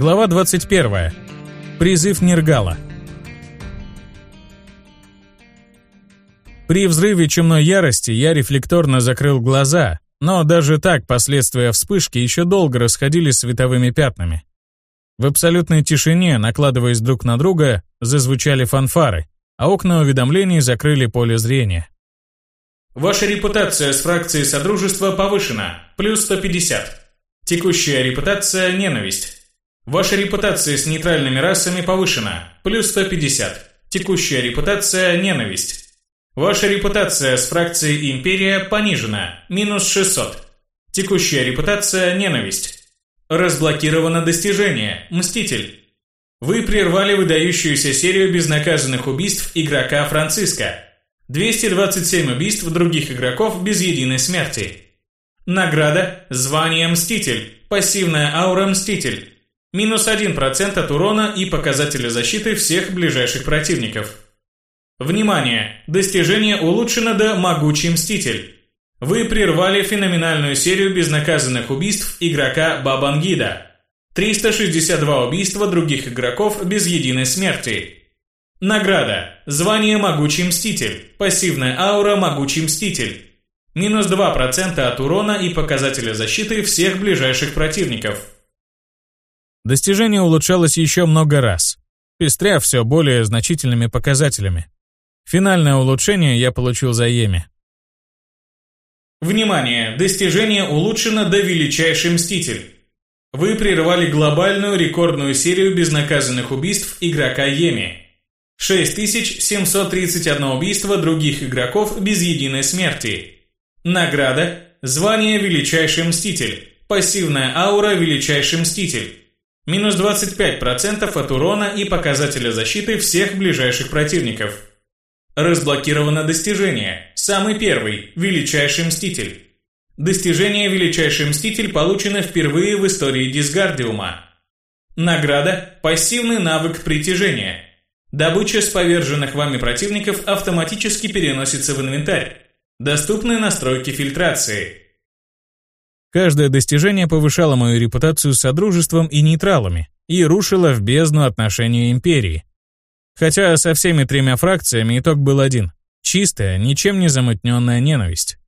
Глава 21. Призыв Нергала. При взрыве чумной ярости я рефлекторно закрыл глаза, но даже так последствия вспышки еще долго расходились световыми пятнами. В абсолютной тишине, накладываясь друг на друга, зазвучали фанфары, а окна уведомлений закрыли поле зрения. Ваша репутация с фракцией Содружества повышена, плюс 150. Текущая репутация – ненависть. Ваша репутация с нейтральными расами повышена, плюс 150. Текущая репутация – ненависть. Ваша репутация с фракцией Империя понижена, минус 600. Текущая репутация – ненависть. Разблокировано достижение «Мститель». Вы прервали выдающуюся серию безнаказанных убийств игрока Франциска. 227 убийств других игроков без единой смерти. Награда – звание «Мститель», пассивная аура «Мститель». Минус 1% от урона и показателя защиты всех ближайших противников. Внимание! Достижение улучшено до «Могучий Мститель». Вы прервали феноменальную серию безнаказанных убийств игрока Бабангида. 362 убийства других игроков без единой смерти. Награда. Звание «Могучий Мститель». Пассивная аура «Могучий Мститель». Минус 2% от урона и показателя защиты всех ближайших противников. Достижение улучшалось еще много раз, пестря все более значительными показателями. Финальное улучшение я получил за Еми. Внимание! Достижение улучшено до Величайший Мститель. Вы прервали глобальную рекордную серию безнаказанных убийств игрока Еми. 6731 убийство других игроков без единой смерти. Награда – звание Величайший Мститель. Пассивная аура Величайший Мститель. Минус 25% от урона и показателя защиты всех ближайших противников. Разблокировано достижение. Самый первый – Величайший Мститель. Достижение Величайший Мститель получено впервые в истории Дисгардиума. Награда – пассивный навык притяжения. Добыча с поверженных вами противников автоматически переносится в инвентарь. Доступны настройки фильтрации. Каждое достижение повышало мою репутацию содружеством и нейтралами и рушило в бездну отношения империи. Хотя со всеми тремя фракциями итог был один – чистая, ничем не замутненная ненависть.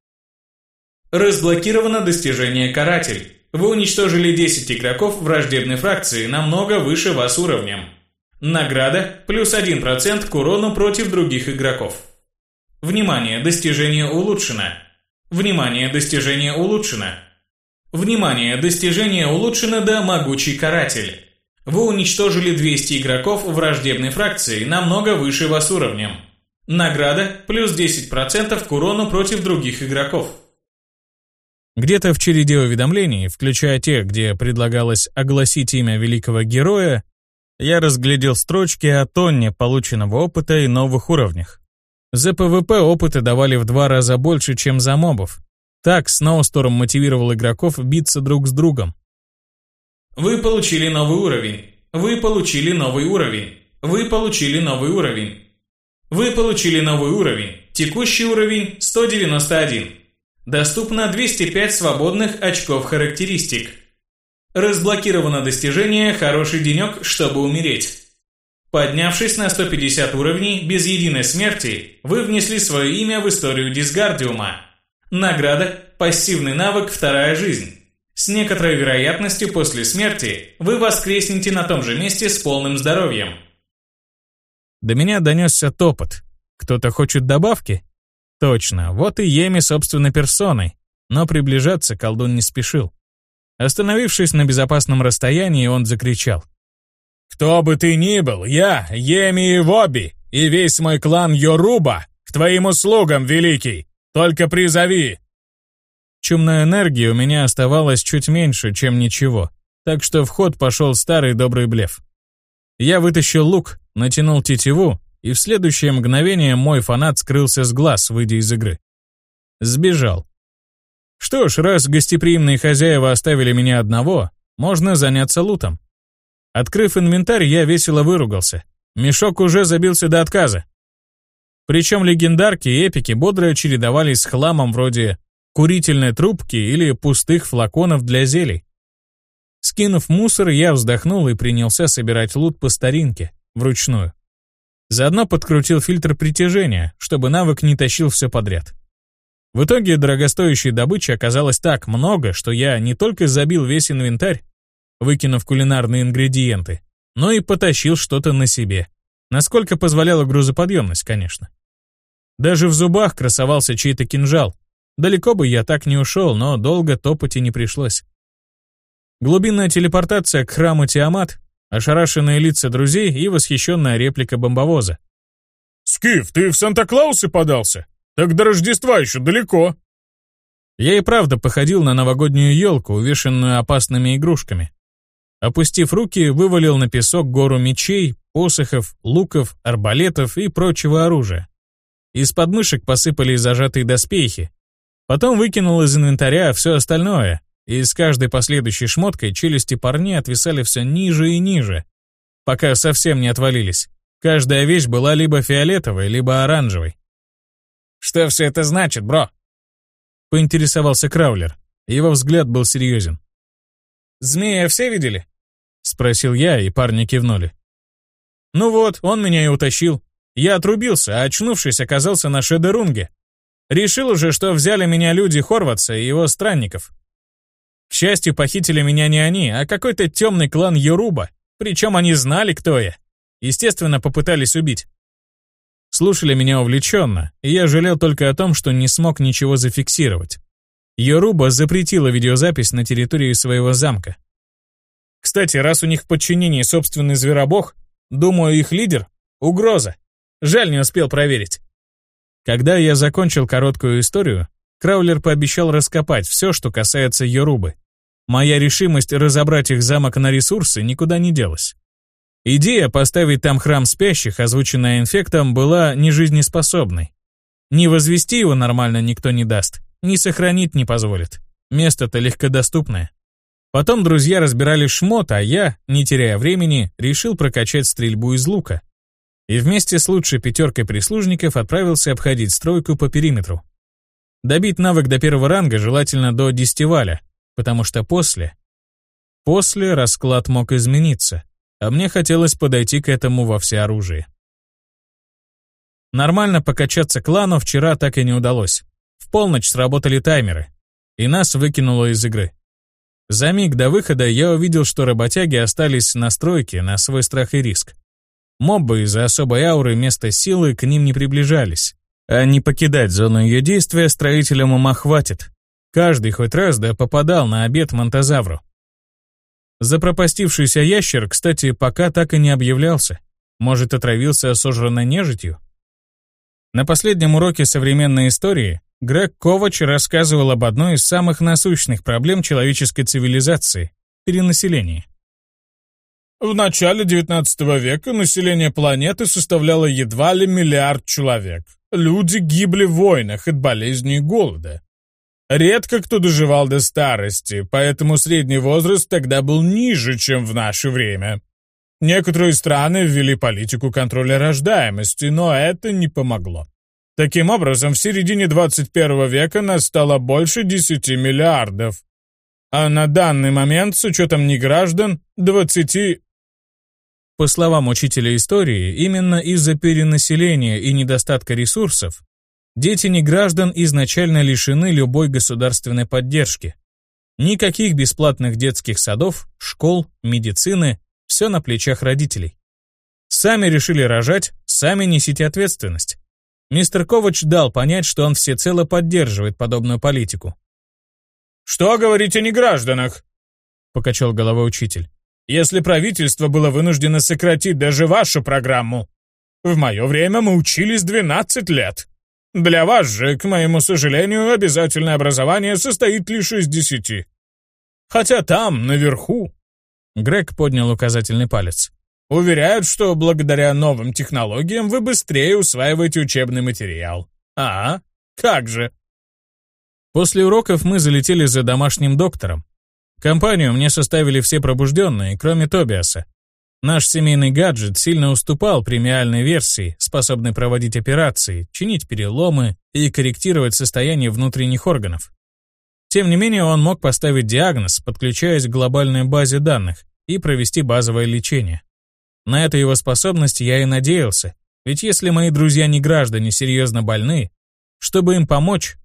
Разблокировано достижение «Каратель». Вы уничтожили 10 игроков враждебной фракции намного выше вас уровнем. Награда – плюс 1% к урону против других игроков. Внимание, достижение улучшено. Внимание, достижение улучшено. Внимание, достижение улучшено до «Могучий каратель». Вы уничтожили 200 игроков враждебной фракции намного выше вас уровнем. Награда – плюс 10% к урону против других игроков. Где-то в череде уведомлений, включая те, где предлагалось огласить имя великого героя, я разглядел строчки о тонне полученного опыта и новых уровнях. За ПВП опыты давали в два раза больше, чем за мобов. Так Сноусторм мотивировал игроков биться друг с другом. Вы получили новый уровень. Вы получили новый уровень. Вы получили новый уровень. Вы получили новый уровень. Текущий уровень 191. Доступно 205 свободных очков характеристик. Разблокировано достижение «Хороший денек, чтобы умереть». Поднявшись на 150 уровней без единой смерти, вы внесли свое имя в историю Дисгардиума. Награда – пассивный навык «Вторая жизнь». С некоторой вероятностью после смерти вы воскреснете на том же месте с полным здоровьем. До меня донесся топот. Кто-то хочет добавки? Точно, вот и Еми собственной персоной. Но приближаться колдун не спешил. Остановившись на безопасном расстоянии, он закричал. Кто бы ты ни был, я, Еми и Воби, и весь мой клан Йоруба, к твоим услугам, великий, только призови!» Чумной энергии у меня оставалось чуть меньше, чем ничего, так что в ход пошел старый добрый блеф. Я вытащил лук, натянул тетиву, и в следующее мгновение мой фанат скрылся с глаз, выйдя из игры. Сбежал. Что ж, раз гостеприимные хозяева оставили меня одного, можно заняться лутом. Открыв инвентарь, я весело выругался. Мешок уже забился до отказа. Причем легендарки и эпики бодро чередовались с хламом вроде курительной трубки или пустых флаконов для зелий. Скинув мусор, я вздохнул и принялся собирать лут по старинке, вручную. Заодно подкрутил фильтр притяжения, чтобы навык не тащил все подряд. В итоге дорогостоящей добычи оказалось так много, что я не только забил весь инвентарь, выкинув кулинарные ингредиенты, но и потащил что-то на себе. Насколько позволяла грузоподъемность, конечно. Даже в зубах красовался чей-то кинжал. Далеко бы я так не ушел, но долго топать и не пришлось. Глубинная телепортация к храму Тиамат, ошарашенные лица друзей и восхищенная реплика бомбовоза. «Скиф, ты в Санта-Клаусы подался? Так до Рождества еще далеко». Я и правда походил на новогоднюю елку, увешанную опасными игрушками. Опустив руки, вывалил на песок гору мечей, посохов, луков, арбалетов и прочего оружия. Из подмышек посыпались зажатые доспехи. Потом выкинул из инвентаря все остальное, и с каждой последующей шмоткой челюсти парней отвисали все ниже и ниже, пока совсем не отвалились. Каждая вещь была либо фиолетовой, либо оранжевой. «Что все это значит, бро?» Поинтересовался Краулер. Его взгляд был серьезен. «Змея все видели?» Спросил я, и парни кивнули. «Ну вот, он меня и утащил. Я отрубился, а очнувшись, оказался на Шедерунге. Решил уже, что взяли меня люди Хорватса и его странников. К счастью, похитили меня не они, а какой-то темный клан Юруба, причем они знали, кто я. Естественно, попытались убить. Слушали меня увлеченно, и я жалел только о том, что не смог ничего зафиксировать. Йоруба запретила видеозапись на территории своего замка. Кстати, раз у них в подчинении собственный зверобог, думаю, их лидер — угроза. Жаль, не успел проверить. Когда я закончил короткую историю, Краулер пообещал раскопать все, что касается Йорубы. Моя решимость разобрать их замок на ресурсы никуда не делась. Идея поставить там храм спящих, озвученная инфектом, была нежизнеспособной. Не возвести его нормально никто не даст, ни сохранить не позволит. Место-то легкодоступное. Потом друзья разбирали шмот, а я, не теряя времени, решил прокачать стрельбу из лука. И вместе с лучшей пятеркой прислужников отправился обходить стройку по периметру. Добить навык до первого ранга желательно до десятиваля, потому что после... После расклад мог измениться, а мне хотелось подойти к этому во всеоружии. Нормально покачаться клану вчера так и не удалось. В полночь сработали таймеры, и нас выкинуло из игры. За миг до выхода я увидел, что работяги остались на стройке на свой страх и риск. Мобы из-за особой ауры места силы к ним не приближались. А не покидать зону ее действия строителям ума хватит. Каждый хоть раз да попадал на обед монтозавру. Запропастившийся ящер, кстати, пока так и не объявлялся. Может, отравился сожранной нежитью? На последнем уроке современной истории Грег Ковач рассказывал об одной из самых насущных проблем человеческой цивилизации – перенаселении. В начале XIX века население планеты составляло едва ли миллиард человек. Люди гибли в войнах от болезней и голода. Редко кто доживал до старости, поэтому средний возраст тогда был ниже, чем в наше время. Некоторые страны ввели политику контроля рождаемости, но это не помогло. Таким образом, в середине 21 века нас стало больше 10 миллиардов. А на данный момент, с учетом неграждан, 20... По словам учителя истории, именно из-за перенаселения и недостатка ресурсов Дети неграждан изначально лишены любой государственной поддержки. Никаких бесплатных детских садов, школ, медицины, все на плечах родителей. Сами решили рожать, сами несите ответственность. Мистер Ковач дал понять, что он всецело поддерживает подобную политику. «Что говорить о негражданах?» — покачал головой учитель. «Если правительство было вынуждено сократить даже вашу программу. В мое время мы учились 12 лет. Для вас же, к моему сожалению, обязательное образование состоит лишь из десяти. Хотя там, наверху...» Грег поднял указательный палец. «Уверяют, что благодаря новым технологиям вы быстрее усваиваете учебный материал. А, как же!» После уроков мы залетели за домашним доктором. Компанию мне составили все пробужденные, кроме Тобиаса. Наш семейный гаджет сильно уступал премиальной версии, способной проводить операции, чинить переломы и корректировать состояние внутренних органов. Тем не менее, он мог поставить диагноз, подключаясь к глобальной базе данных, и провести базовое лечение. На эту его способность я и надеялся, ведь если мои друзья не граждане серьезно больны, чтобы им помочь,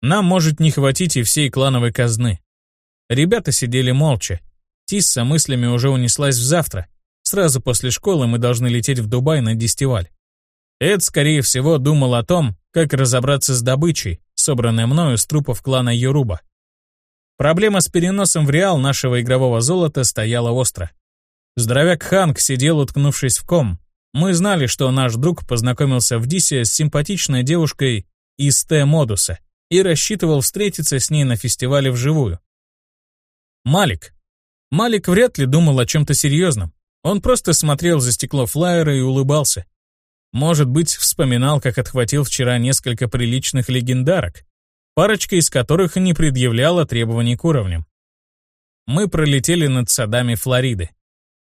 нам может не хватить и всей клановой казны. Ребята сидели молча. Тисса мыслями уже унеслась в завтра. Сразу после школы мы должны лететь в Дубай на дестиваль. Эд, скорее всего, думал о том, как разобраться с добычей, собранной мною с трупов клана Йоруба. Проблема с переносом в реал нашего игрового золота стояла остро. Здоровяк Ханк сидел, уткнувшись в ком. Мы знали, что наш друг познакомился в Дисе с симпатичной девушкой из Т-модуса и рассчитывал встретиться с ней на фестивале вживую. Малик. Малик вряд ли думал о чем-то серьезном. Он просто смотрел за стекло флайера и улыбался. Может быть, вспоминал, как отхватил вчера несколько приличных легендарок, парочка из которых не предъявляла требований к уровням. Мы пролетели над садами Флориды,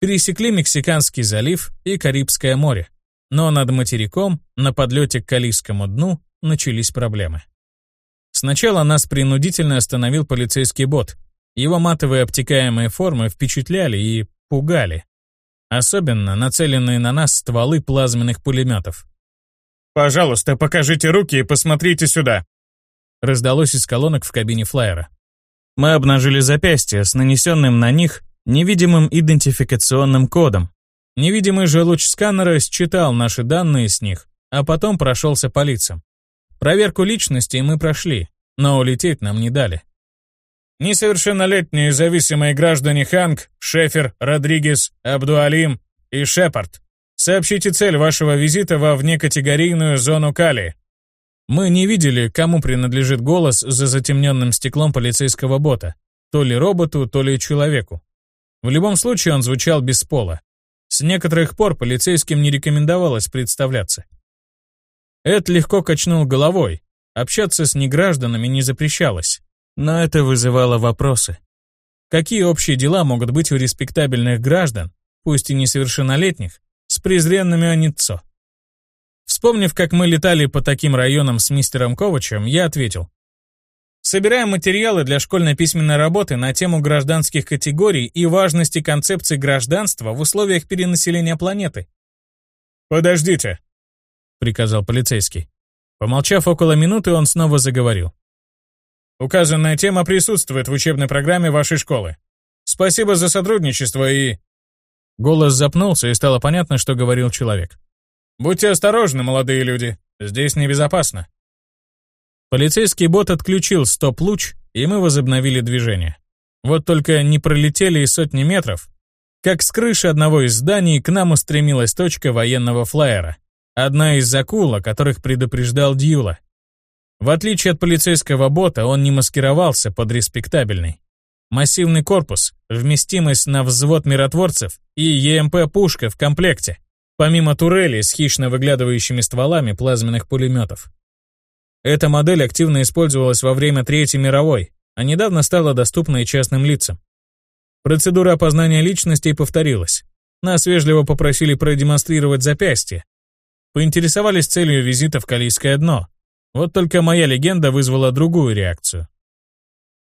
пересекли Мексиканский залив и Карибское море, но над материком, на подлете к Калийскому дну, начались проблемы. Сначала нас принудительно остановил полицейский бот. Его матовые обтекаемые формы впечатляли и пугали. Особенно нацеленные на нас стволы плазменных пулеметов. «Пожалуйста, покажите руки и посмотрите сюда», раздалось из колонок в кабине флайера. Мы обнажили запястья с нанесенным на них невидимым идентификационным кодом. Невидимый же луч сканера считал наши данные с них, а потом прошелся по лицам. Проверку личности мы прошли, но улететь нам не дали. Несовершеннолетние зависимые граждане Ханг, Шефер, Родригес, Абдуалим и Шепард. Сообщите цель вашего визита во внекатегорийную зону Кали. Мы не видели, кому принадлежит голос за затемненным стеклом полицейского бота. То ли роботу, то ли человеку. В любом случае он звучал без пола. С некоторых пор полицейским не рекомендовалось представляться. Эд легко качнул головой. Общаться с негражданами не запрещалось. Но это вызывало вопросы. Какие общие дела могут быть у респектабельных граждан, пусть и несовершеннолетних, с презренными Аниццо? Вспомнив, как мы летали по таким районам с мистером Ковачем, я ответил. Собираем материалы для школьной письменной работы на тему гражданских категорий и важности концепции гражданства в условиях перенаселения планеты. «Подождите», — приказал полицейский. Помолчав около минуты, он снова заговорил. «Указанная тема присутствует в учебной программе вашей школы. Спасибо за сотрудничество и...» Голос запнулся, и стало понятно, что говорил человек. «Будьте осторожны, молодые люди. Здесь небезопасно». Полицейский бот отключил стоп-луч, и мы возобновили движение. Вот только не пролетели и сотни метров, как с крыши одного из зданий к нам устремилась точка военного флайера. Одна из акул, о которых предупреждал Дьюла. В отличие от полицейского бота, он не маскировался под респектабельный. Массивный корпус, вместимость на взвод миротворцев и ЕМП-пушка в комплекте помимо турели с хищно выглядывающими стволами плазменных пулеметов. Эта модель активно использовалась во время Третьей мировой, а недавно стала доступна и частным лицам. Процедура опознания личностей повторилась. Нас вежливо попросили продемонстрировать запястье. Поинтересовались целью визита в Калийское дно. Вот только моя легенда вызвала другую реакцию.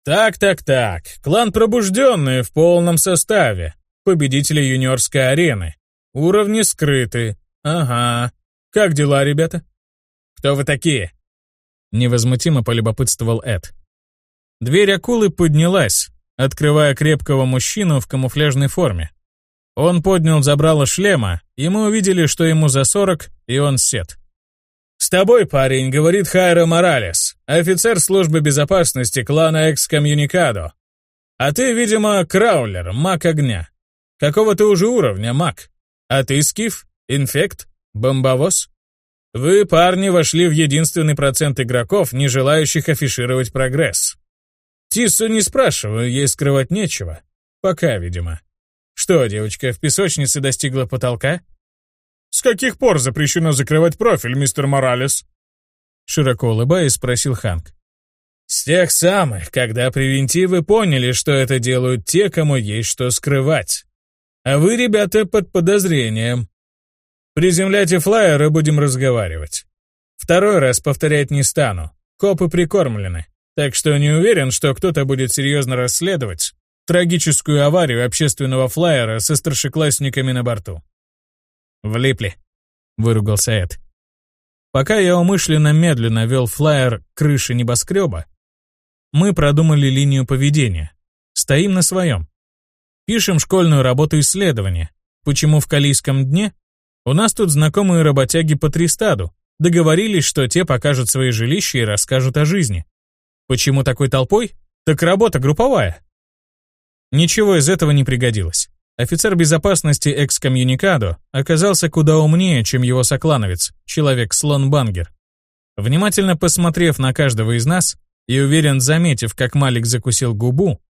Так-так-так, клан Пробужденные в полном составе, победители юниорской арены. Уровни скрыты. Ага. Как дела, ребята? Кто вы такие? Невозмутимо полюбопытствовал Эд. Дверь акулы поднялась, открывая крепкого мужчину в камуфляжной форме. Он поднял забрало шлема, и мы увидели, что ему за сорок, и он сет. «С тобой, парень, — говорит Хайра Моралес, офицер службы безопасности клана Экскомьюникадо. А ты, видимо, краулер, маг огня. Какого ты уже уровня, маг?» А ты, Скиф? Инфект? Бомбовоз? Вы, парни, вошли в единственный процент игроков, не желающих афишировать прогресс. Тиссу не спрашиваю, ей скрывать нечего. Пока, видимо. Что, девочка, в песочнице достигла потолка? С каких пор запрещено закрывать профиль, мистер Моралес? Широко улыбаясь, спросил Ханк. С тех самых, когда превентивы поняли, что это делают те, кому есть что скрывать. А вы, ребята, под подозрением. Приземляйте флайер и будем разговаривать. Второй раз повторять не стану. Копы прикормлены. так что не уверен, что кто-то будет серьезно расследовать трагическую аварию общественного флайера со старшеклассниками на борту. «Влипли», — выругался Эд. Пока я умышленно медленно вел флайер к крыше небоскреба, мы продумали линию поведения. Стоим на своем. Пишем школьную работу исследования. Почему в Калийском дне? У нас тут знакомые работяги по Тристаду. Договорились, что те покажут свои жилища и расскажут о жизни. Почему такой толпой? Так работа групповая. Ничего из этого не пригодилось. Офицер безопасности экскомьюникадо оказался куда умнее, чем его соклановец, человек-слон Бангер. Внимательно посмотрев на каждого из нас и уверен, заметив, как Малик закусил губу,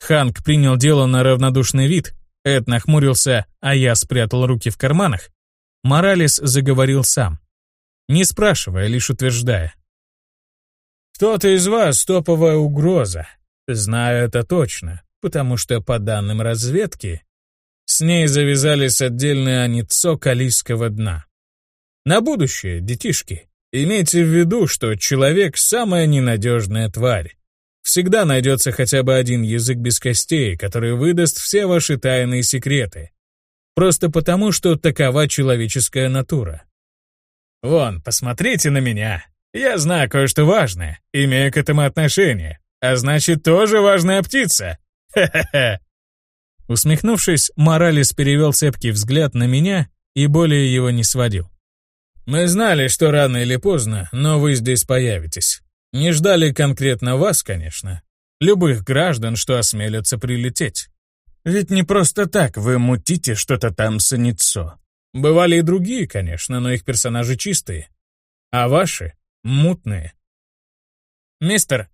Ханк принял дело на равнодушный вид, Эд нахмурился, а я спрятал руки в карманах, Моралес заговорил сам, не спрашивая, лишь утверждая. «Кто-то из вас топовая угроза. Знаю это точно, потому что, по данным разведки, с ней завязались отдельные аницо Калийского дна. На будущее, детишки, имейте в виду, что человек — самая ненадежная тварь. Всегда найдется хотя бы один язык без костей, который выдаст все ваши тайные секреты. Просто потому, что такова человеческая натура. Вон, посмотрите на меня. Я знаю кое-что важное, имею к этому отношение. А значит, тоже важная птица. Ха-ха-ха. Усмехнувшись, Моралес перевел цепкий взгляд на меня и более его не сводил. «Мы знали, что рано или поздно, но вы здесь появитесь. Не ждали конкретно вас, конечно. Любых граждан, что осмелятся прилететь. Ведь не просто так вы мутите что-то там с Аницо. Бывали и другие, конечно, но их персонажи чистые. А ваши — мутные. «Мистер!»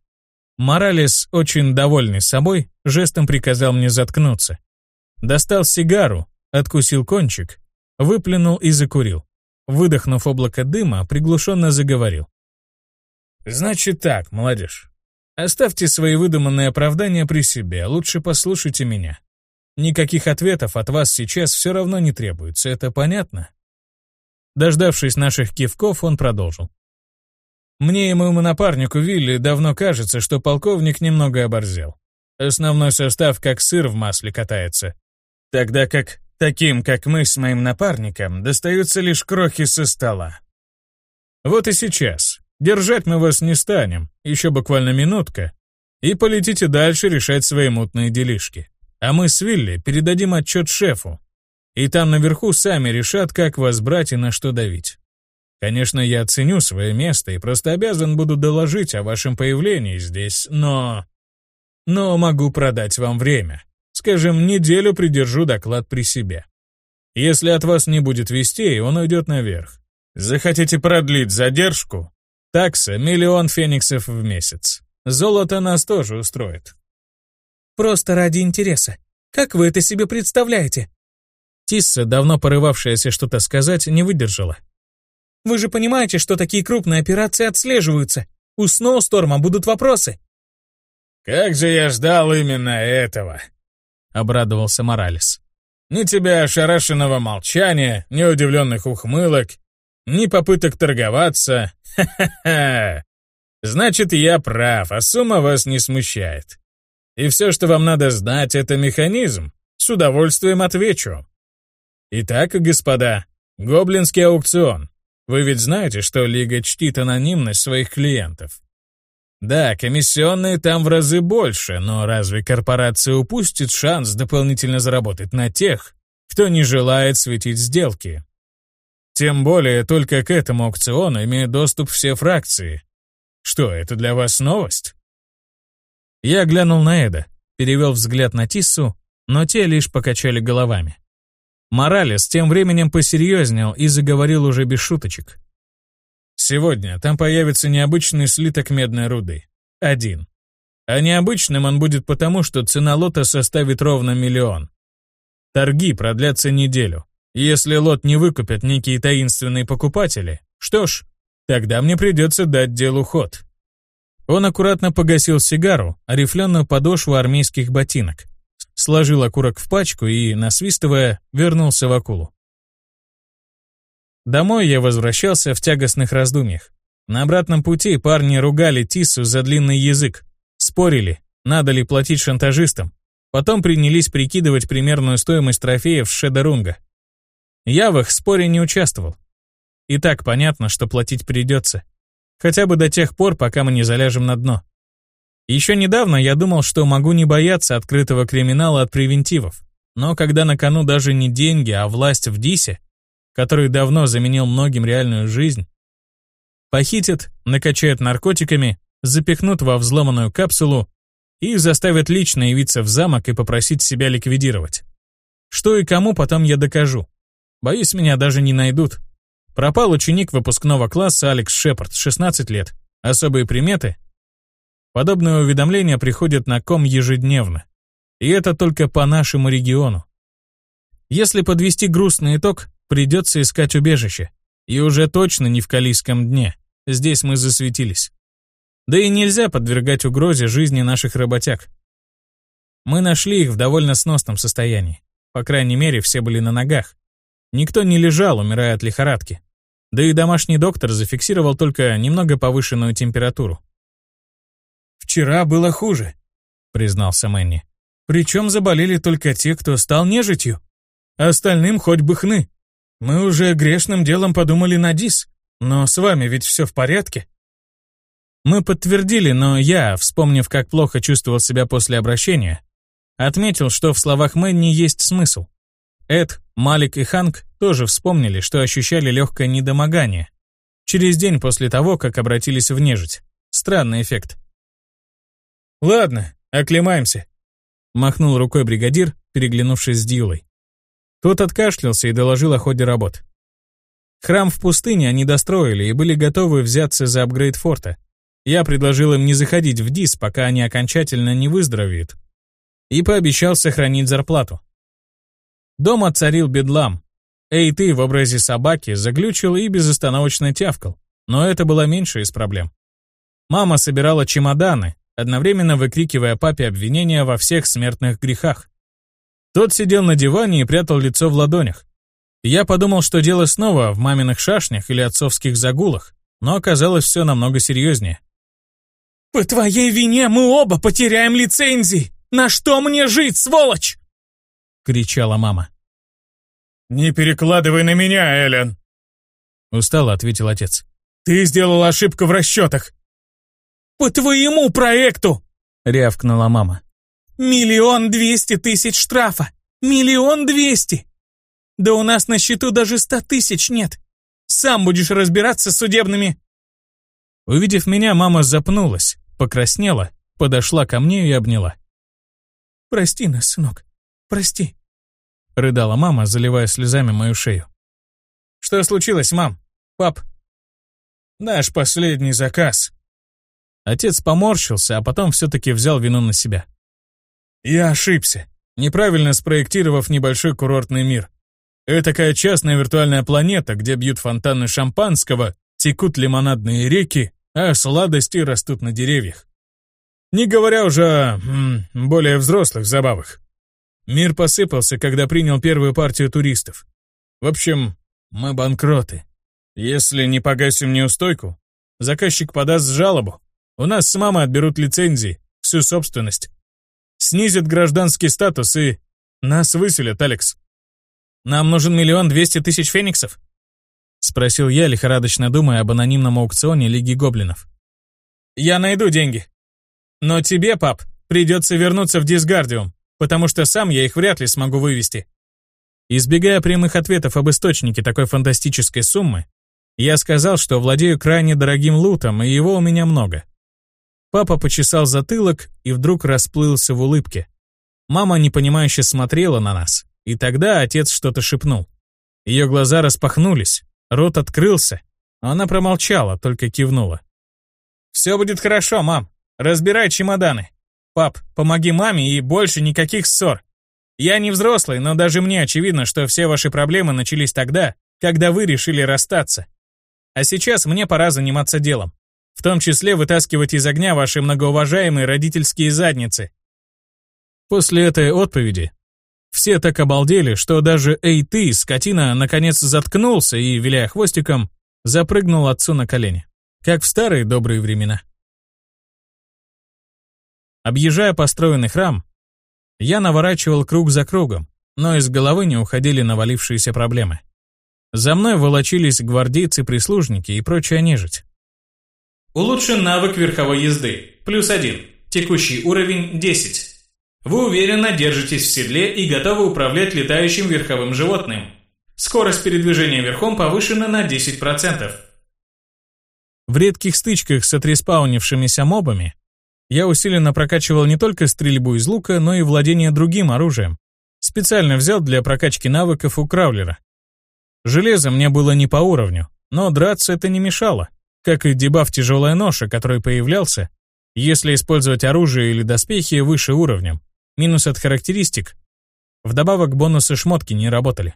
Моралес, очень довольный собой, жестом приказал мне заткнуться. Достал сигару, откусил кончик, выплюнул и закурил. Выдохнув облако дыма, приглушенно заговорил. «Значит так, молодежь. Оставьте свои выдуманные оправдания при себе, лучше послушайте меня. Никаких ответов от вас сейчас все равно не требуется, это понятно?» Дождавшись наших кивков, он продолжил. «Мне и моему напарнику Вилли давно кажется, что полковник немного оборзел. Основной состав как сыр в масле катается. Тогда как таким, как мы с моим напарником, достаются лишь крохи со стола. Вот и сейчас, Держать мы вас не станем, еще буквально минутка, и полетите дальше решать свои мутные делишки. А мы с Вилли передадим отчет шефу, и там наверху сами решат, как вас брать и на что давить. Конечно, я ценю свое место и просто обязан буду доложить о вашем появлении здесь, но... Но могу продать вам время. Скажем, неделю придержу доклад при себе. Если от вас не будет вестей, он уйдет наверх. Захотите продлить задержку, Такса — миллион фениксов в месяц. Золото нас тоже устроит. Просто ради интереса. Как вы это себе представляете? Тисса, давно порывавшаяся что-то сказать, не выдержала. Вы же понимаете, что такие крупные операции отслеживаются. У Сноусторма будут вопросы. «Как же я ждал именно этого!» — обрадовался Моралес. «Ни тебя ошарашенного молчания, ни удивленных ухмылок, ни попыток торговаться. Ха-ха-ха. Значит, я прав, а сумма вас не смущает. И все, что вам надо знать, это механизм. С удовольствием отвечу. Итак, господа, гоблинский аукцион. Вы ведь знаете, что Лига чтит анонимность своих клиентов. Да, комиссионные там в разы больше, но разве корпорация упустит шанс дополнительно заработать на тех, кто не желает светить сделки? Тем более только к этому аукциону имеют доступ все фракции. Что, это для вас новость? Я глянул на Эда, перевел взгляд на Тиссу, но те лишь покачали головами. Моралес тем временем посерьезнел и заговорил уже без шуточек. Сегодня там появится необычный слиток медной руды. Один. А необычным он будет потому, что цена лота составит ровно миллион. Торги продлятся неделю. Если лот не выкупят некие таинственные покупатели, что ж, тогда мне придется дать делу ход. Он аккуратно погасил сигару, рифленую подошву армейских ботинок, сложил окурок в пачку и, насвистывая, вернулся в акулу. Домой я возвращался в тягостных раздумьях. На обратном пути парни ругали Тису за длинный язык, спорили, надо ли платить шантажистам. Потом принялись прикидывать примерную стоимость трофеев Шедерунга. Я в их споре не участвовал. И так понятно, что платить придется. Хотя бы до тех пор, пока мы не заляжем на дно. Еще недавно я думал, что могу не бояться открытого криминала от превентивов. Но когда на кону даже не деньги, а власть в Дисе, который давно заменил многим реальную жизнь, похитят, накачают наркотиками, запихнут во взломанную капсулу и заставят лично явиться в замок и попросить себя ликвидировать. Что и кому потом я докажу. Боюсь, меня даже не найдут. Пропал ученик выпускного класса Алекс Шепард, 16 лет. Особые приметы? Подобные уведомления приходят на ком ежедневно. И это только по нашему региону. Если подвести грустный итог, придется искать убежище. И уже точно не в Калийском дне. Здесь мы засветились. Да и нельзя подвергать угрозе жизни наших работяг. Мы нашли их в довольно сносном состоянии. По крайней мере, все были на ногах. Никто не лежал, умирая от лихорадки. Да и домашний доктор зафиксировал только немного повышенную температуру. «Вчера было хуже», — признался Мэнни. «Причем заболели только те, кто стал нежитью. Остальным хоть бы хны. Мы уже грешным делом подумали на Дис, но с вами ведь все в порядке». Мы подтвердили, но я, вспомнив, как плохо чувствовал себя после обращения, отметил, что в словах Мэнни есть смысл. Эд, Малик и Ханк тоже вспомнили, что ощущали легкое недомогание. Через день после того, как обратились в нежить. Странный эффект. «Ладно, оклемаемся», — махнул рукой бригадир, переглянувшись с Дьюлой. Тот откашлялся и доложил о ходе работ. Храм в пустыне они достроили и были готовы взяться за апгрейд форта, я предложил им не заходить в ДИС, пока они окончательно не выздоровеют, и пообещал сохранить зарплату. Дома царил бедлам. Эй, ты в образе собаки заглючил и безостановочно тявкал, но это была меньшая из проблем. Мама собирала чемоданы, одновременно выкрикивая папе обвинения во всех смертных грехах. Тот сидел на диване и прятал лицо в ладонях. Я подумал, что дело снова в маминых шашнях или отцовских загулах, но оказалось все намного серьезнее. «По твоей вине мы оба потеряем лицензии! На что мне жить, сволочь?» — кричала мама. «Не перекладывай на меня, Эллен!» — устало ответил отец. «Ты сделал ошибку в расчетах!» «По твоему проекту!» — рявкнула мама. «Миллион двести тысяч штрафа! Миллион двести! Да у нас на счету даже ста тысяч нет! Сам будешь разбираться с судебными...» Увидев меня, мама запнулась, покраснела, подошла ко мне и обняла. «Прости нас, сынок, прости», — рыдала мама, заливая слезами мою шею. «Что случилось, мам? Пап?» «Наш последний заказ». Отец поморщился, а потом все-таки взял вину на себя. «Я ошибся, неправильно спроектировав небольшой курортный мир. Это такая частная виртуальная планета, где бьют фонтаны шампанского, текут лимонадные реки, а сладости растут на деревьях. Не говоря уже о м, более взрослых забавах. Мир посыпался, когда принял первую партию туристов. В общем, мы банкроты. Если не погасим неустойку, заказчик подаст жалобу. У нас с мамой отберут лицензии, всю собственность. Снизят гражданский статус и... Нас выселят, Алекс. Нам нужен миллион двести тысяч фениксов. Спросил я, лихорадочно думая об анонимном аукционе Лиги Гоблинов. «Я найду деньги. Но тебе, пап, придется вернуться в Дисгардиум, потому что сам я их вряд ли смогу вывести». Избегая прямых ответов об источнике такой фантастической суммы, я сказал, что владею крайне дорогим лутом, и его у меня много. Папа почесал затылок и вдруг расплылся в улыбке. Мама непонимающе смотрела на нас, и тогда отец что-то шепнул. Ее глаза распахнулись, Рот открылся. Она промолчала, только кивнула. «Все будет хорошо, мам. Разбирай чемоданы. Пап, помоги маме и больше никаких ссор. Я не взрослый, но даже мне очевидно, что все ваши проблемы начались тогда, когда вы решили расстаться. А сейчас мне пора заниматься делом. В том числе вытаскивать из огня ваши многоуважаемые родительские задницы. После этой отповеди все так обалдели, что даже «Эй ты, скотина!» наконец заткнулся и, виляя хвостиком, запрыгнул отцу на колени. как в старые добрые времена. Объезжая построенный храм, я наворачивал круг за кругом, но из головы не уходили навалившиеся проблемы. За мной волочились гвардейцы-прислужники и прочая нежить. Улучшен навык верховой езды. Плюс один. Текущий уровень 10. Вы уверенно держитесь в седле и готовы управлять летающим верховым животным. Скорость передвижения верхом повышена на 10%. В редких стычках с отреспаунившимися мобами я усиленно прокачивал не только стрельбу из лука, но и владение другим оружием. Специально взял для прокачки навыков у Краулера. Железо мне было не по уровню, но драться это не мешало, как и дебаф тяжелая ноша, который появлялся, если использовать оружие или доспехи выше уровнем. Минус от характеристик. Вдобавок бонусы шмотки не работали.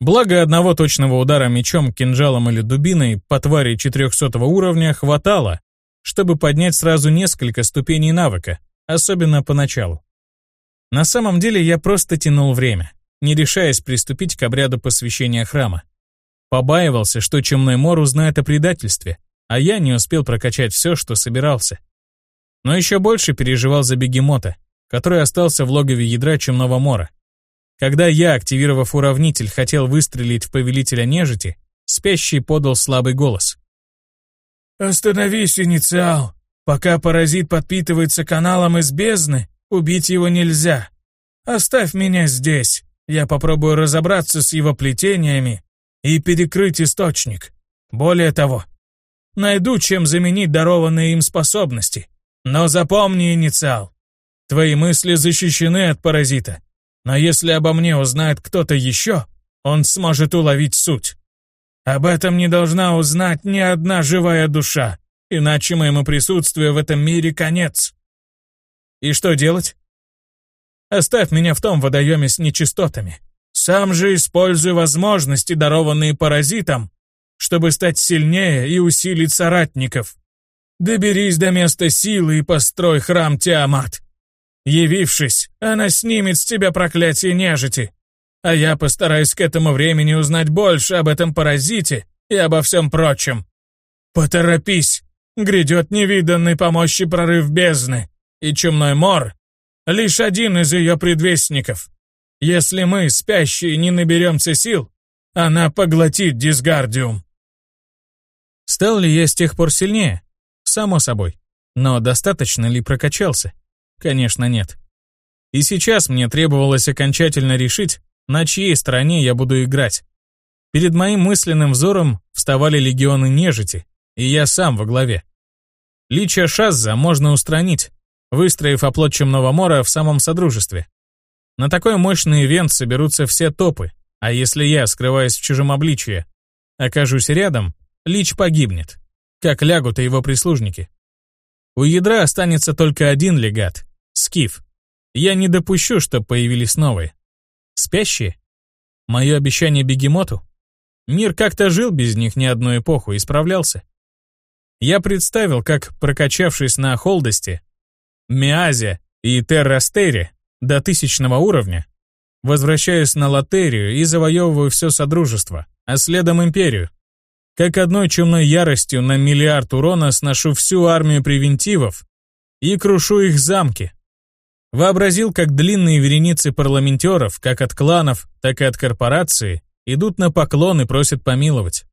Благо одного точного удара мечом, кинжалом или дубиной по твари 400 уровня хватало, чтобы поднять сразу несколько ступеней навыка, особенно поначалу. На самом деле я просто тянул время, не решаясь приступить к обряду посвящения храма. Побаивался, что Чумной Мор узнает о предательстве, а я не успел прокачать все, что собирался. Но еще больше переживал за бегемота, который остался в логове ядра Чумного Мора. Когда я, активировав уравнитель, хотел выстрелить в повелителя нежити, спящий подал слабый голос. «Остановись, инициал. Пока паразит подпитывается каналом из бездны, убить его нельзя. Оставь меня здесь. Я попробую разобраться с его плетениями и перекрыть источник. Более того, найду, чем заменить дарованные им способности. Но запомни, инициал, твои мысли защищены от паразита. Но если обо мне узнает кто-то еще, он сможет уловить суть. Об этом не должна узнать ни одна живая душа, иначе моему присутствию в этом мире конец. И что делать? Оставь меня в том водоеме с нечистотами. Сам же используй возможности, дарованные паразитом, чтобы стать сильнее и усилить соратников. Доберись до места силы и построй храм Тиамат. Явившись, она снимет с тебя проклятие нежити, а я постараюсь к этому времени узнать больше об этом паразите и обо всем прочем. Поторопись, грядет невиданный помощи прорыв бездны, и чумной мор — лишь один из ее предвестников. Если мы, спящие, не наберемся сил, она поглотит дисгардиум. Стал ли я с тех пор сильнее? Само собой. Но достаточно ли прокачался? Конечно, нет. И сейчас мне требовалось окончательно решить, на чьей стороне я буду играть. Перед моим мысленным взором вставали легионы нежити, и я сам во главе. Лича Шазза можно устранить, выстроив оплот Чумного Мора в самом Содружестве. На такой мощный ивент соберутся все топы, а если я, скрываясь в чужом обличье, окажусь рядом, Лич погибнет, как лягут и его прислужники. У ядра останется только один легат — Скиф. Я не допущу, чтобы появились новые. Спящие? Мое обещание бегемоту? Мир как-то жил без них не одну эпоху и справлялся. Я представил, как, прокачавшись на Холдости, Миазе и Террастере до тысячного уровня, возвращаюсь на Латерию и завоевываю все Содружество, а следом Империю. Как одной чумной яростью на миллиард урона сношу всю армию превентивов и крушу их замки, Вообразил, как длинные вереницы парламентеров, как от кланов, так и от корпорации, идут на поклон и просят помиловать.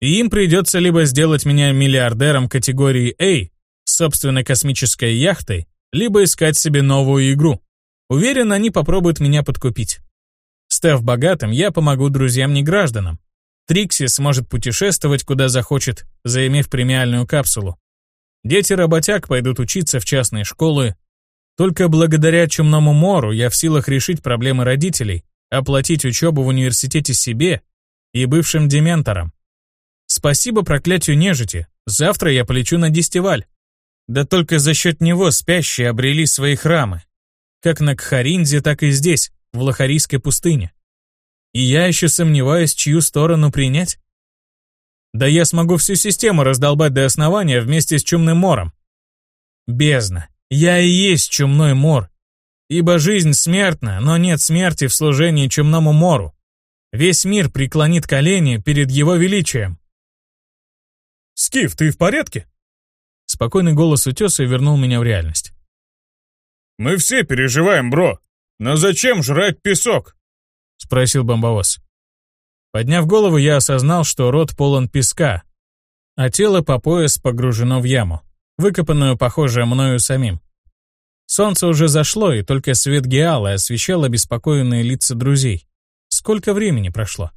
И им придется либо сделать меня миллиардером категории A с собственной космической яхтой, либо искать себе новую игру. Уверен, они попробуют меня подкупить. Став богатым, я помогу друзьям-негражданам. Трикси сможет путешествовать куда захочет, заимев премиальную капсулу. Дети работяг пойдут учиться в частные школы, только благодаря Чумному Мору я в силах решить проблемы родителей, оплатить учебу в университете себе и бывшим дементорам. Спасибо проклятию нежити, завтра я полечу на Дистиваль. Да только за счет него спящие обрели свои храмы. Как на Кхаринзе, так и здесь, в Лохарийской пустыне. И я еще сомневаюсь, чью сторону принять. Да я смогу всю систему раздолбать до основания вместе с Чумным Мором. Бездна. Я и есть чумной мор. Ибо жизнь смертна, но нет смерти в служении чумному мору. Весь мир преклонит колени перед его величием. Скиф, ты в порядке?» Спокойный голос утеса вернул меня в реальность. «Мы все переживаем, бро. Но зачем жрать песок?» — спросил бомбовоз. Подняв голову, я осознал, что рот полон песка, а тело по пояс погружено в яму, выкопанную, похоже, мною самим. Солнце уже зашло, и только свет геала освещал обеспокоенные лица друзей. Сколько времени прошло?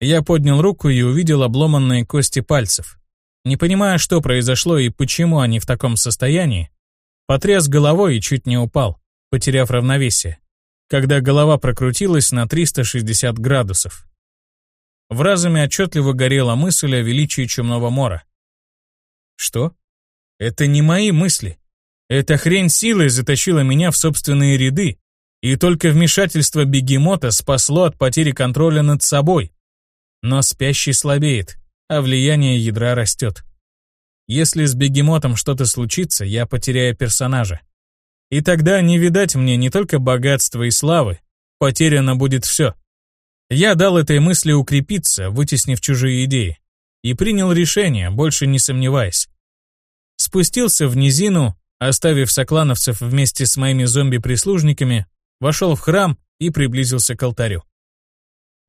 Я поднял руку и увидел обломанные кости пальцев. Не понимая, что произошло и почему они в таком состоянии, потряс головой и чуть не упал, потеряв равновесие, когда голова прокрутилась на 360 градусов. В разуме отчетливо горела мысль о величии Чумного Мора. Что? Это не мои мысли. Эта хрень силой затащила меня в собственные ряды, и только вмешательство бегемота спасло от потери контроля над собой. Но спящий слабеет, а влияние ядра растет. Если с бегемотом что-то случится, я потеряю персонажа. И тогда не видать мне не только богатства и славы, потеряно будет все. Я дал этой мысли укрепиться, вытеснив чужие идеи, и принял решение, больше не сомневаясь. Спустился в низину, Оставив соклановцев вместе с моими зомби-прислужниками, вошел в храм и приблизился к алтарю.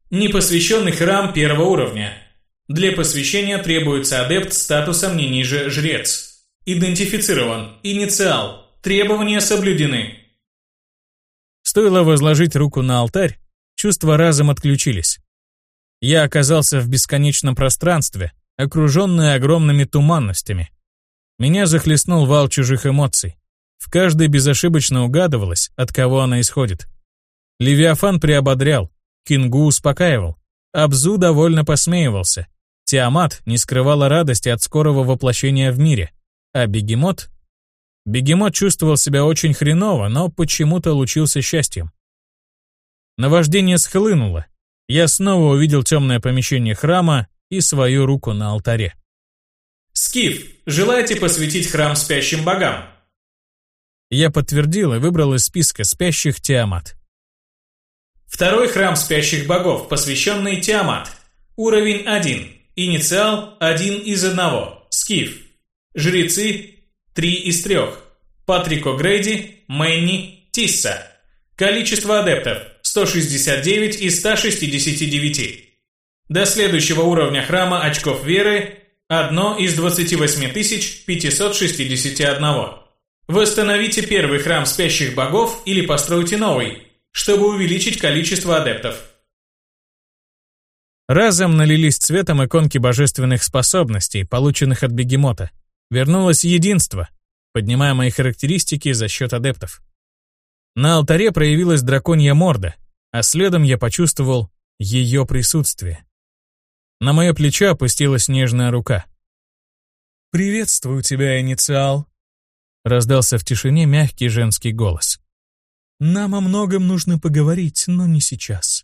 Непосвященный храм первого уровня. Для посвящения требуется адепт статусом не ниже жрец. Идентифицирован. Инициал. Требования соблюдены. Стоило возложить руку на алтарь, чувства разом отключились. Я оказался в бесконечном пространстве, окруженный огромными туманностями. Меня захлестнул вал чужих эмоций. В каждой безошибочно угадывалось, от кого она исходит. Левиафан приободрял, Кингу успокаивал, Абзу довольно посмеивался, Тиамат не скрывала радости от скорого воплощения в мире, а Бегемот... Бегемот чувствовал себя очень хреново, но почему-то лучился счастьем. Наваждение схлынуло. Я снова увидел темное помещение храма и свою руку на алтаре. Скиф, желаете посвятить храм спящим богам? Я подтвердил и выбрал из списка спящих Тиамат. Второй храм спящих богов, посвященный Тиамат. Уровень 1. Инициал 1 из 1. Скиф. Жрецы 3 из 3. Патрик О'Грейди, Мэнни, Тисса. Количество адептов 169 из 169. До следующего уровня храма очков веры Одно из 28 561. Восстановите первый храм спящих богов или постройте новый, чтобы увеличить количество адептов. Разом налились цветом иконки божественных способностей, полученных от бегемота. Вернулось единство, поднимая мои характеристики за счет адептов. На алтаре проявилась драконья морда, а следом я почувствовал ее присутствие. На мое плечо опустилась нежная рука. «Приветствую тебя, инициал», — раздался в тишине мягкий женский голос. «Нам о многом нужно поговорить, но не сейчас.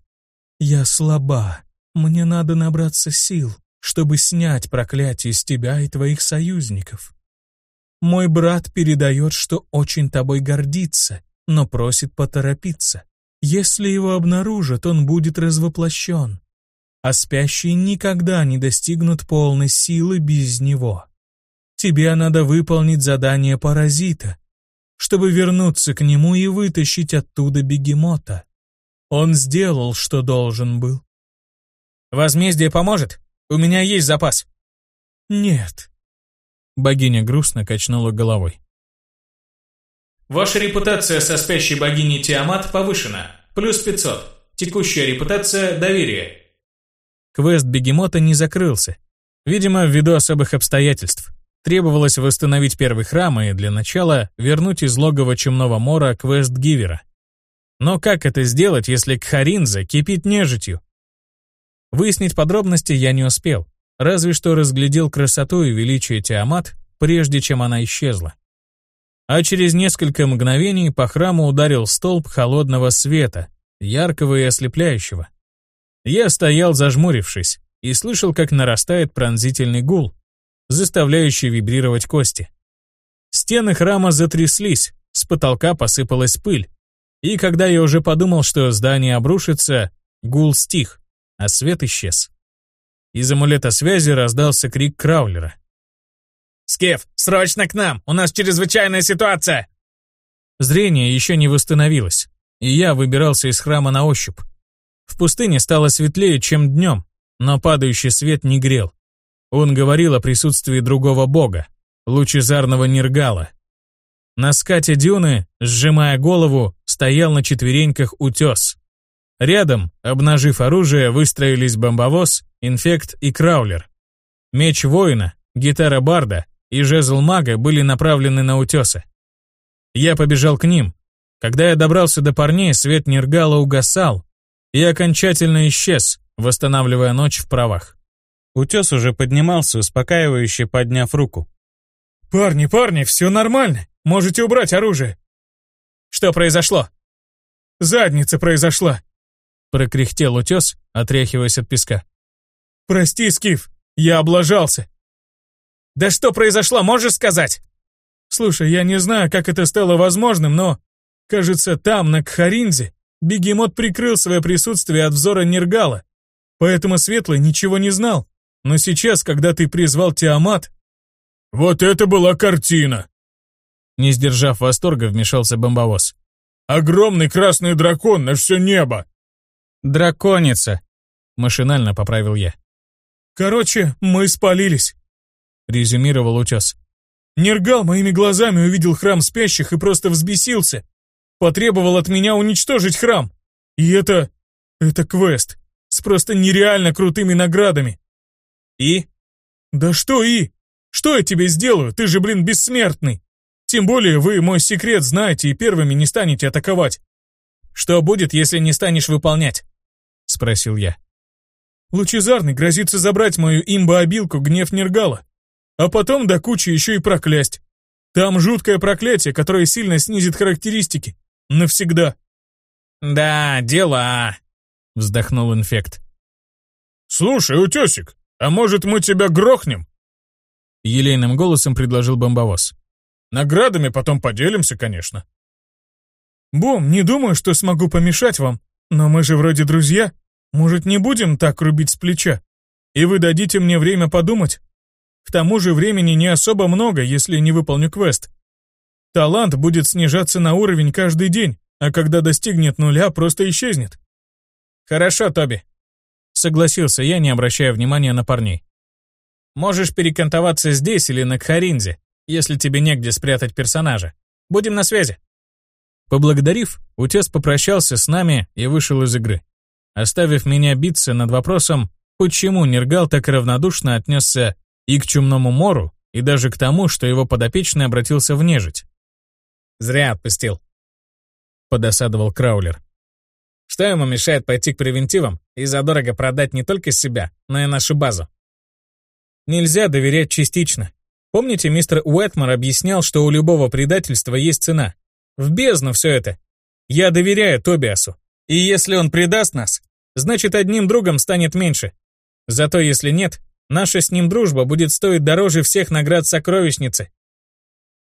Я слаба, мне надо набраться сил, чтобы снять проклятие с тебя и твоих союзников. Мой брат передает, что очень тобой гордится, но просит поторопиться. Если его обнаружат, он будет развоплощен а спящие никогда не достигнут полной силы без него. Тебе надо выполнить задание паразита, чтобы вернуться к нему и вытащить оттуда бегемота. Он сделал, что должен был. Возмездие поможет? У меня есть запас. Нет. Богиня грустно качнула головой. Ваша репутация со спящей богиней Тиамат повышена. Плюс 500. Текущая репутация – доверие. Квест бегемота не закрылся. Видимо, ввиду особых обстоятельств. Требовалось восстановить первый храм и, для начала, вернуть из логова Чумного Мора квест Гивера. Но как это сделать, если Кхаринза кипит нежитью? Выяснить подробности я не успел, разве что разглядел красоту и величие Тиамат, прежде чем она исчезла. А через несколько мгновений по храму ударил столб холодного света, яркого и ослепляющего. Я стоял зажмурившись и слышал, как нарастает пронзительный гул, заставляющий вибрировать кости. Стены храма затряслись, с потолка посыпалась пыль, и когда я уже подумал, что здание обрушится, гул стих, а свет исчез. Из амулета связи раздался крик Краулера. «Скиф, срочно к нам! У нас чрезвычайная ситуация!» Зрение еще не восстановилось, и я выбирался из храма на ощупь. В пустыне стало светлее, чем днем, но падающий свет не грел. Он говорил о присутствии другого бога, лучезарного Нергала. На скате дюны, сжимая голову, стоял на четвереньках утес. Рядом, обнажив оружие, выстроились бомбовоз, инфект и краулер. Меч воина, гитара барда и жезл мага были направлены на утесы. Я побежал к ним. Когда я добрался до парней, свет Нергала угасал и окончательно исчез, восстанавливая ночь в правах. Утес уже поднимался, успокаивающе подняв руку. «Парни, парни, все нормально. Можете убрать оружие». «Что произошло?» «Задница произошла», — прокряхтел утес, отряхиваясь от песка. «Прости, Скиф, я облажался». «Да что произошло, можешь сказать?» «Слушай, я не знаю, как это стало возможным, но, кажется, там, на Кхаринзе, бегемот прикрыл свое присутствие от взора Нергала, поэтому Светлый ничего не знал. Но сейчас, когда ты призвал Тиамат...» «Вот это была картина!» Не сдержав восторга, вмешался бомбовоз. «Огромный красный дракон на все небо!» «Драконица!» Машинально поправил я. «Короче, мы спалились», — резюмировал утес. «Нергал моими глазами увидел храм спящих и просто взбесился. Потребовал от меня уничтожить храм. И это... это квест. С просто нереально крутыми наградами. И? Да что и? Что я тебе сделаю? Ты же, блин, бессмертный. Тем более вы мой секрет знаете и первыми не станете атаковать. Что будет, если не станешь выполнять? Спросил я. Лучезарный грозится забрать мою имбообилку гнев Нергала. А потом до кучи еще и проклясть. Там жуткое проклятие, которое сильно снизит характеристики. Навсегда. Да, дела. Вздохнул инфект. Слушай, утесик, а может мы тебя грохнем? Елейным голосом предложил бомбовоз. Наградами потом поделимся, конечно. Бом, не думаю, что смогу помешать вам, но мы же вроде друзья. Может, не будем так рубить с плеча? И вы дадите мне время подумать? К тому же времени не особо много, если не выполню квест. Талант будет снижаться на уровень каждый день, а когда достигнет нуля, просто исчезнет. Хорошо, Тоби. Согласился я, не обращая внимания на парней. Можешь перекантоваться здесь или на Кхаринзе, если тебе негде спрятать персонажа. Будем на связи. Поблагодарив, Утес попрощался с нами и вышел из игры, оставив меня биться над вопросом, почему Нергал так равнодушно отнесся и к Чумному Мору, и даже к тому, что его подопечный обратился в нежить. «Зря отпустил», — подосадовал Краулер. «Что ему мешает пойти к превентивам и задорого продать не только себя, но и нашу базу?» Нельзя доверять частично. Помните, мистер Уэтмор объяснял, что у любого предательства есть цена? В бездну все это. Я доверяю Тобиасу. И если он предаст нас, значит одним другом станет меньше. Зато если нет, наша с ним дружба будет стоить дороже всех наград сокровищницы.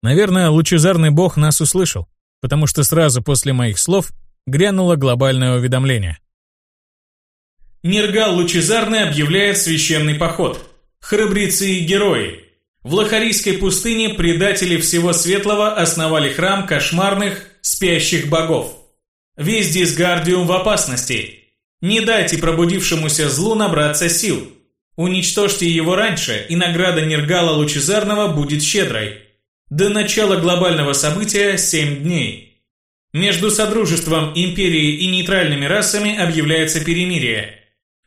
Наверное, лучезарный бог нас услышал, потому что сразу после моих слов грянуло глобальное уведомление. Нергал Лучезарный объявляет священный поход. Храбрецы и герои, в Лохарийской пустыне предатели всего светлого основали храм кошмарных, спящих богов. Весь Дисгардиум в опасности. Не дайте пробудившемуся злу набраться сил. Уничтожьте его раньше, и награда Нергала Лучезарного будет щедрой. До начала глобального события 7 дней. Между Содружеством, Империей и нейтральными расами объявляется перемирие.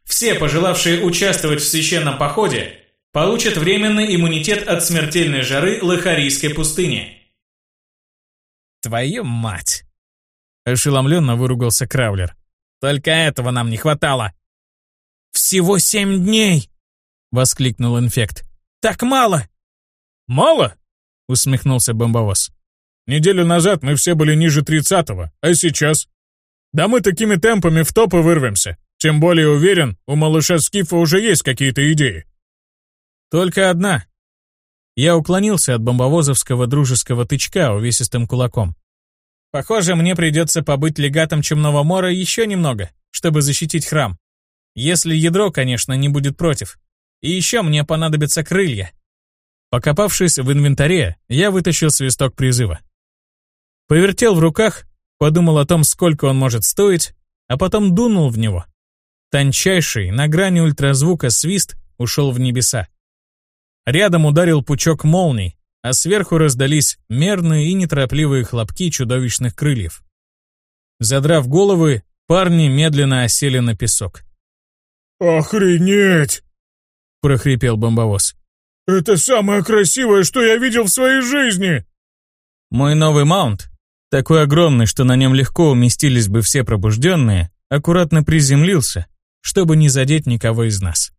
Все, пожелавшие участвовать в священном походе, получат временный иммунитет от смертельной жары Лохарийской пустыни. «Твою мать!» Ошеломленно выругался Краулер. «Только этого нам не хватало!» «Всего семь дней!» Воскликнул инфект. «Так мало!» «Мало?» Усмехнулся бомбовоз. «Неделю назад мы все были ниже тридцатого, а сейчас?» «Да мы такими темпами в топы вырвемся. Тем более уверен, у малыша Скифа уже есть какие-то идеи». Только одна. Я уклонился от бомбовозовского дружеского тычка увесистым кулаком. Похоже, мне придется побыть легатом Чумного Мора еще немного, чтобы защитить храм. Если ядро, конечно, не будет против. И еще мне понадобятся крылья. Покопавшись в инвентаре, я вытащил свисток призыва. Повертел в руках, подумал о том, сколько он может стоить, а потом дунул в него. Тончайший, на грани ультразвука свист ушел в небеса. Рядом ударил пучок молний, а сверху раздались мерные и неторопливые хлопки чудовищных крыльев. Задрав головы, парни медленно осели на песок. «Охренеть!» — прохрипел бомбовоз. «Это самое красивое, что я видел в своей жизни!» Мой новый маунт, такой огромный, что на нем легко уместились бы все пробужденные, аккуратно приземлился, чтобы не задеть никого из нас.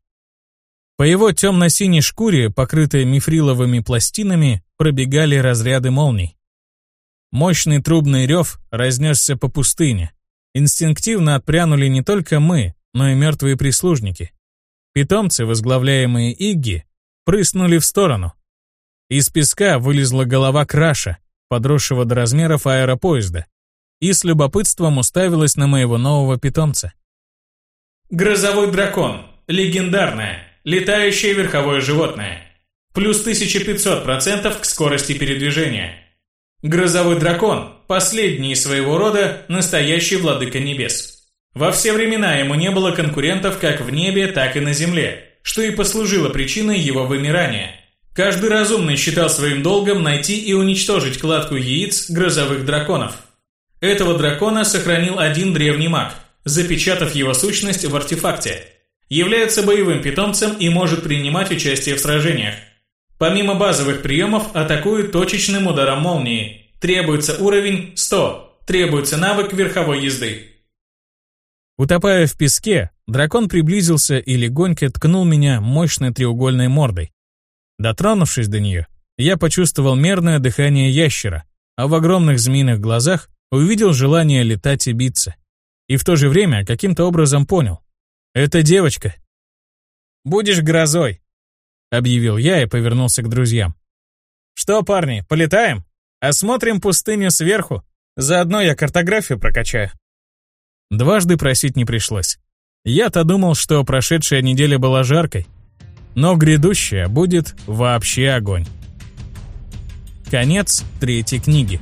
По его темно-синей шкуре, покрытой мифриловыми пластинами, пробегали разряды молний. Мощный трубный рев разнесся по пустыне. Инстинктивно отпрянули не только мы, но и мертвые прислужники. Питомцы, возглавляемые Игги, прыснули в сторону. Из песка вылезла голова краша, подросшего до размеров аэропоезда, и с любопытством уставилась на моего нового питомца. Грозовой дракон. Легендарное. Летающее верховое животное. Плюс 1500% к скорости передвижения. Грозовой дракон – последний своего рода настоящий владыка небес. Во все времена ему не было конкурентов как в небе, так и на земле, что и послужило причиной его вымирания. Каждый разумный считал своим долгом найти и уничтожить кладку яиц грозовых драконов. Этого дракона сохранил один древний маг, запечатав его сущность в артефакте. Является боевым питомцем и может принимать участие в сражениях. Помимо базовых приемов, атакует точечным ударом молнии. Требуется уровень 100. Требуется навык верховой езды. Утопая в песке, дракон приблизился и легонько ткнул меня мощной треугольной мордой. Дотронувшись до нее, я почувствовал мерное дыхание ящера, а в огромных змеиных глазах увидел желание летать и биться. И в то же время каким-то образом понял. Это девочка. «Будешь грозой», — объявил я и повернулся к друзьям. «Что, парни, полетаем? Осмотрим пустыню сверху. Заодно я картографию прокачаю». Дважды просить не пришлось. Я-то думал, что прошедшая неделя была жаркой, но грядущая будет вообще огонь. Конец третьей книги.